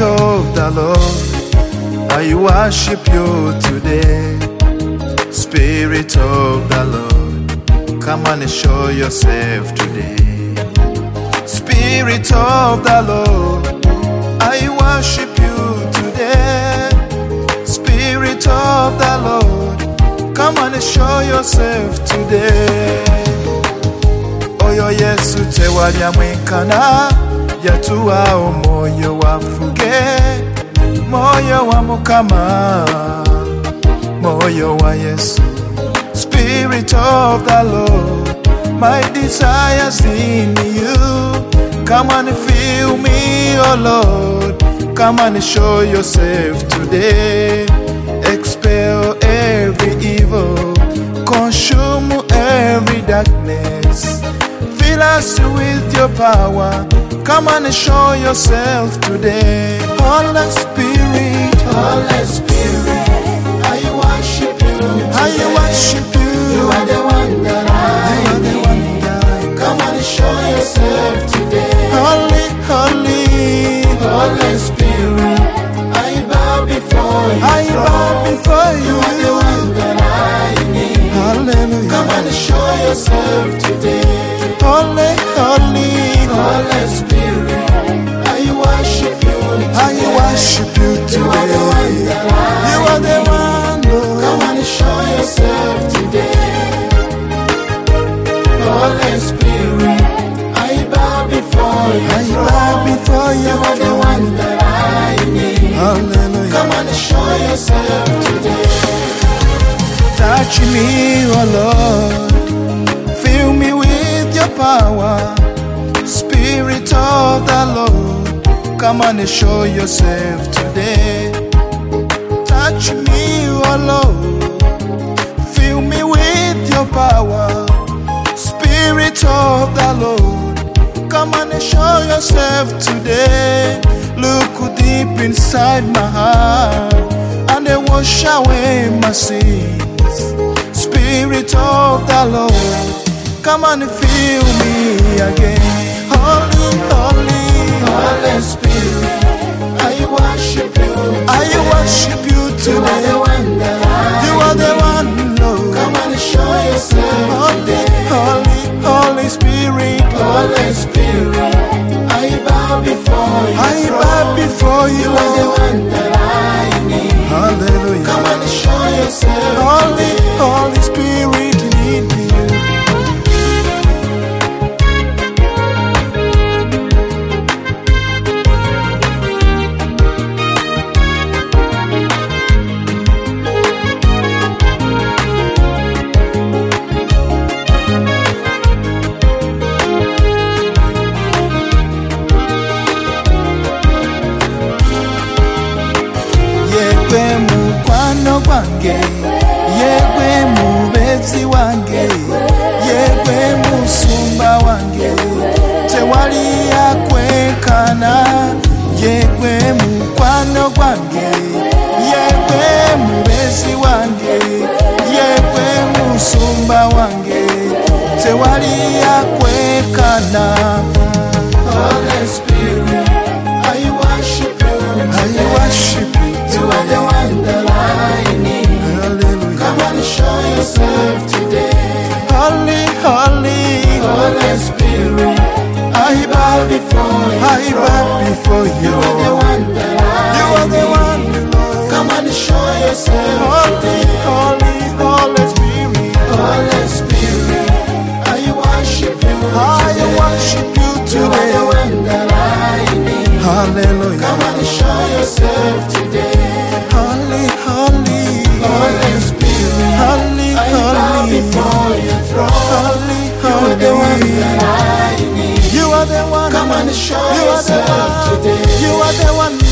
of the Lord, I worship you today. Spirit of the Lord, come and show yourself today. Spirit of the Lord, I worship you today. Spirit of the Lord, come and show yourself today. Oyo Yesu tewalya mwenkana, yatuwa omwoyo wafuge, moyo wa Mukama, moyo wa Yesu. Spirit of the Lord, my desires in you. Come and fill me, oh Lord. Come and show yourself today. Expel every evil, consume every darkness. Fill us with your power. Come and show yourself today. Holy Spirit, Holy Spirit, I worship you. I worship you. You are the one that You are I the need. one that Come and show yourself today. Holy, holy. Holy Spirit, I bow before you. I bow before you. You are the one that I need. Hallelujah. Come and show yourself today. Holy. Holy Touch me, oh Lord. Fill me with your power. Spirit of the Lord, come and show yourself today. Touch me, oh Lord. Fill me with your power. Spirit of the Lord, come and show yourself today. Look deep inside my heart and wash away my sins. Spirit of the Lord, come and fill me again. Holy, holy, Holy Spirit, I worship you. I worship you You are the one that I You are the one, Lord. Come and show yourself Holy, today. holy, Holy Spirit, Holy Spirit, I bow before you. I bow before you, You are the one that I need. Come Hallelujah. and show yourself Holy gwange yegwe mubezi wange yegwe musumba wange tewali akwekana one. Come and show You are the yourself today. You are the one,